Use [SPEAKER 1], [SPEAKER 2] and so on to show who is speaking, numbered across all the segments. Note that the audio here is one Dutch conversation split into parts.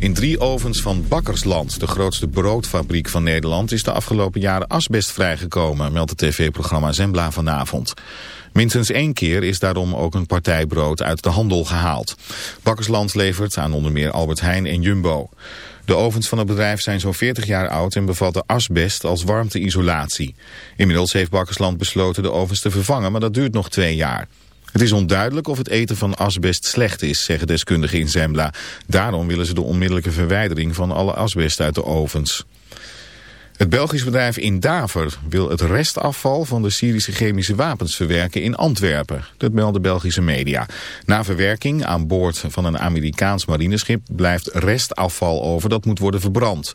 [SPEAKER 1] In drie ovens van Bakkersland, de grootste broodfabriek van Nederland... is de afgelopen jaren asbest vrijgekomen, meldt het tv-programma Zembla vanavond. Minstens één keer is daarom ook een partij brood uit de handel gehaald. Bakkersland levert aan onder meer Albert Heijn en Jumbo. De ovens van het bedrijf zijn zo'n 40 jaar oud en bevatten asbest als warmteisolatie. Inmiddels heeft Bakkersland besloten de ovens te vervangen, maar dat duurt nog twee jaar. Het is onduidelijk of het eten van asbest slecht is, zeggen deskundigen in Zembla. Daarom willen ze de onmiddellijke verwijdering van alle asbest uit de ovens. Het Belgisch bedrijf Indaver wil het restafval van de Syrische chemische wapens verwerken in Antwerpen. Dat melden Belgische media. Na verwerking aan boord van een Amerikaans marineschip blijft restafval over dat moet worden verbrand.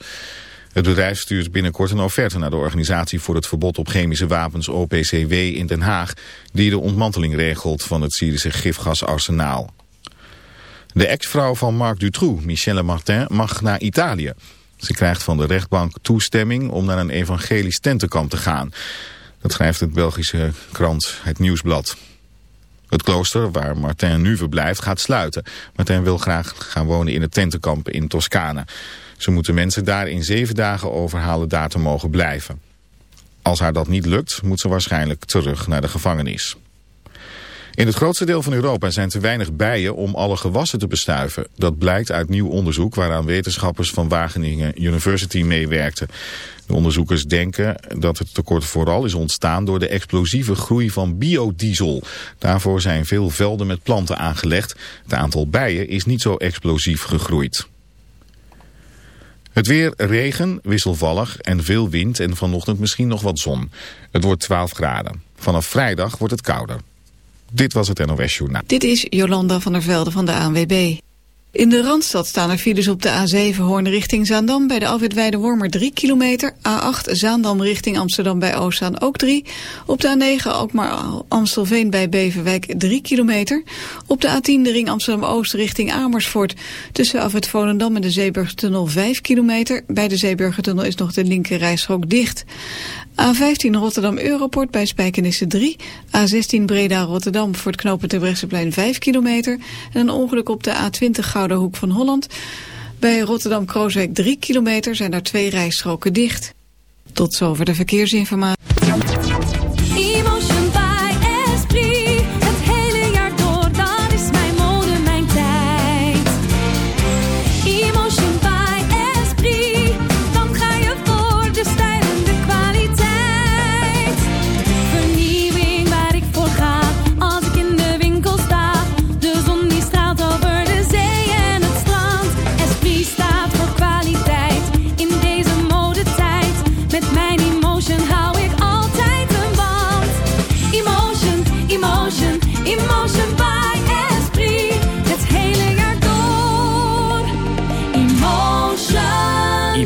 [SPEAKER 1] Het bedrijf stuurt binnenkort een offerte naar de Organisatie voor het Verbod op Chemische Wapens OPCW in Den Haag, die de ontmanteling regelt van het Syrische gifgasarsenaal. De ex-vrouw van Marc Dutroux, Michelle Martin, mag naar Italië. Ze krijgt van de rechtbank toestemming om naar een evangelisch tentenkamp te gaan. Dat schrijft het Belgische krant Het Nieuwsblad. Het klooster waar Martin nu verblijft gaat sluiten. Martin wil graag gaan wonen in het tentenkamp in Toscane. Ze moeten mensen daar in zeven dagen overhalen daar te mogen blijven. Als haar dat niet lukt, moet ze waarschijnlijk terug naar de gevangenis. In het grootste deel van Europa zijn te weinig bijen om alle gewassen te bestuiven. Dat blijkt uit nieuw onderzoek waaraan wetenschappers van Wageningen University meewerkten. De onderzoekers denken dat het tekort vooral is ontstaan door de explosieve groei van biodiesel. Daarvoor zijn veel velden met planten aangelegd. Het aantal bijen is niet zo explosief gegroeid. Het weer regen, wisselvallig en veel wind en vanochtend misschien nog wat zon. Het wordt 12 graden. Vanaf vrijdag wordt het kouder. Dit was het NOS Journaal.
[SPEAKER 2] Dit is Jolanda van der Velde van de ANWB. In de Randstad staan er files op de A7 Hoorn richting Zaandam... bij de Alwit Wormer 3 kilometer. A8 Zaandam richting Amsterdam bij Oostzaan ook 3. Op de A9 ook maar Amstelveen bij Beverwijk 3 kilometer. Op de A10 de ring Amsterdam-Oost richting Amersfoort... tussen Afwit Volendam en de Zeeburgtunnel 5 kilometer. Bij de Zeeburgertunnel is nog de linker rijstrook dicht. A15 Rotterdam-Europort bij Spijkenisse 3. A16 Breda-Rotterdam voor het knopen Terbrechtseplein 5 kilometer. En een ongeluk op de A20 Gouden Hoek van Holland. Bij Rotterdam-Krooswijk 3 kilometer zijn daar twee rijstroken dicht. Tot zover de verkeersinformatie.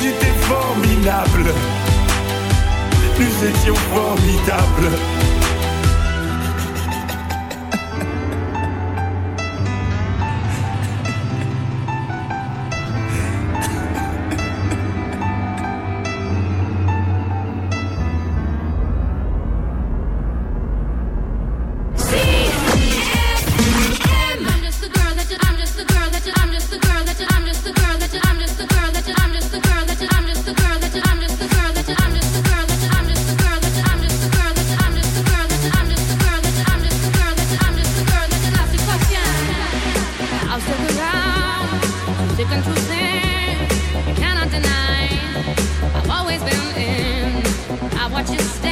[SPEAKER 3] j'étais formidable. Nous étions formidables.
[SPEAKER 4] you
[SPEAKER 5] to
[SPEAKER 6] stay.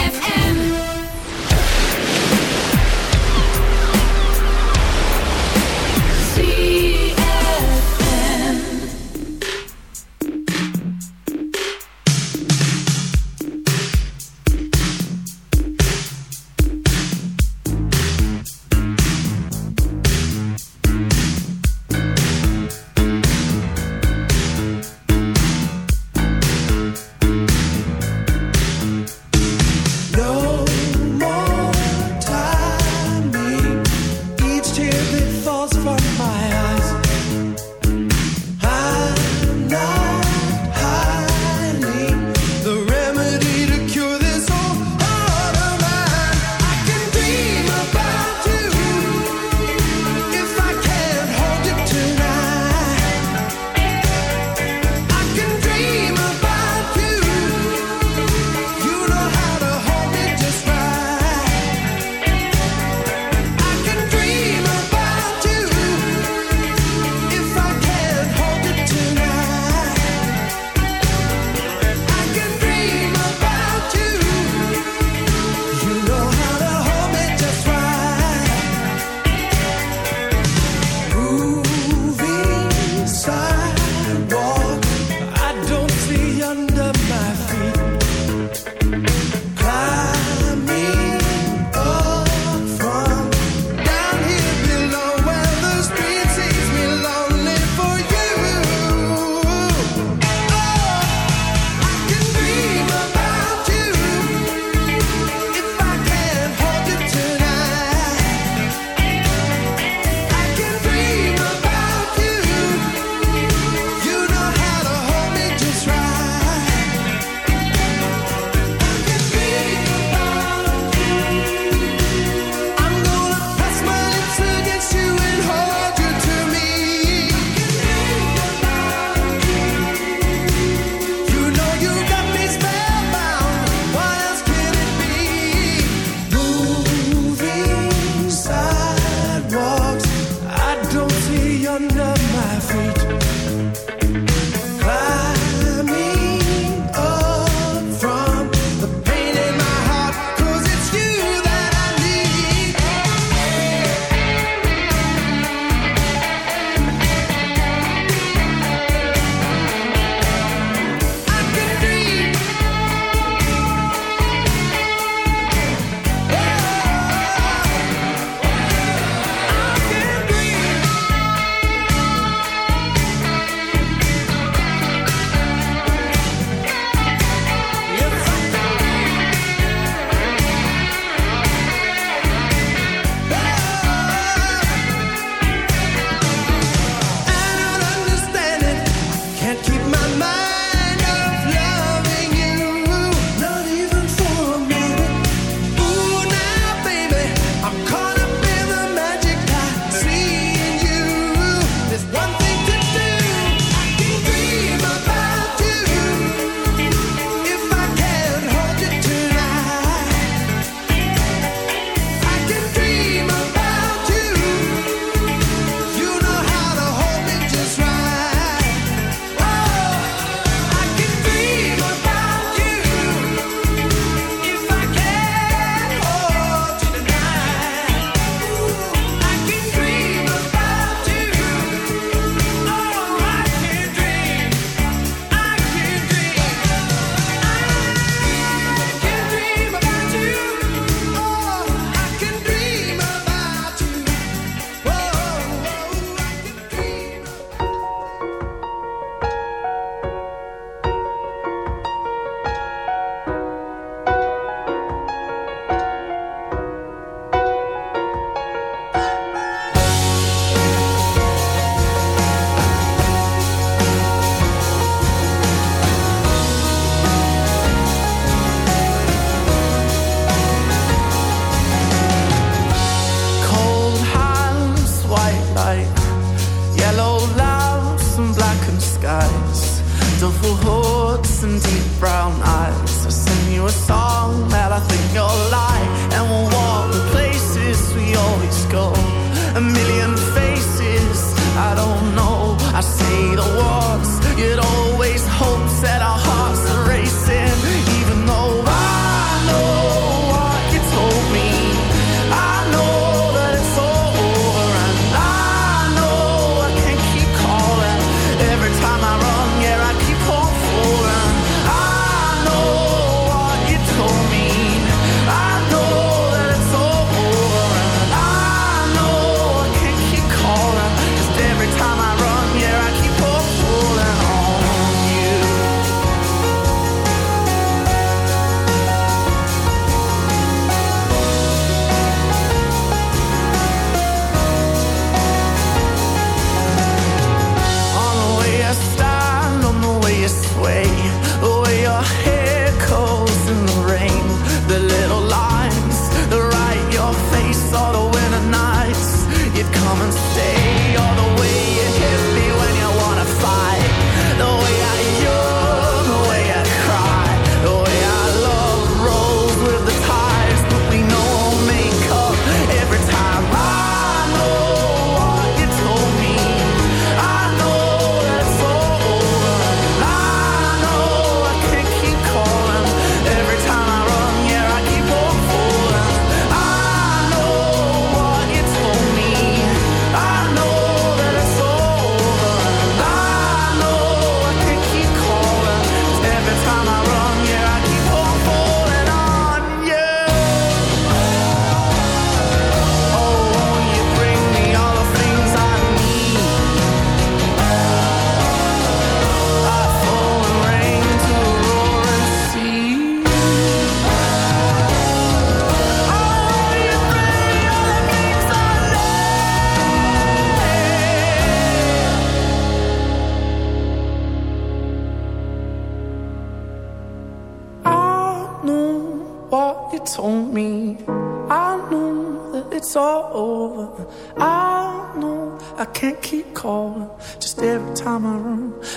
[SPEAKER 5] I
[SPEAKER 7] think you're lying.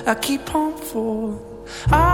[SPEAKER 7] I keep on falling. I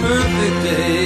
[SPEAKER 8] perfect day.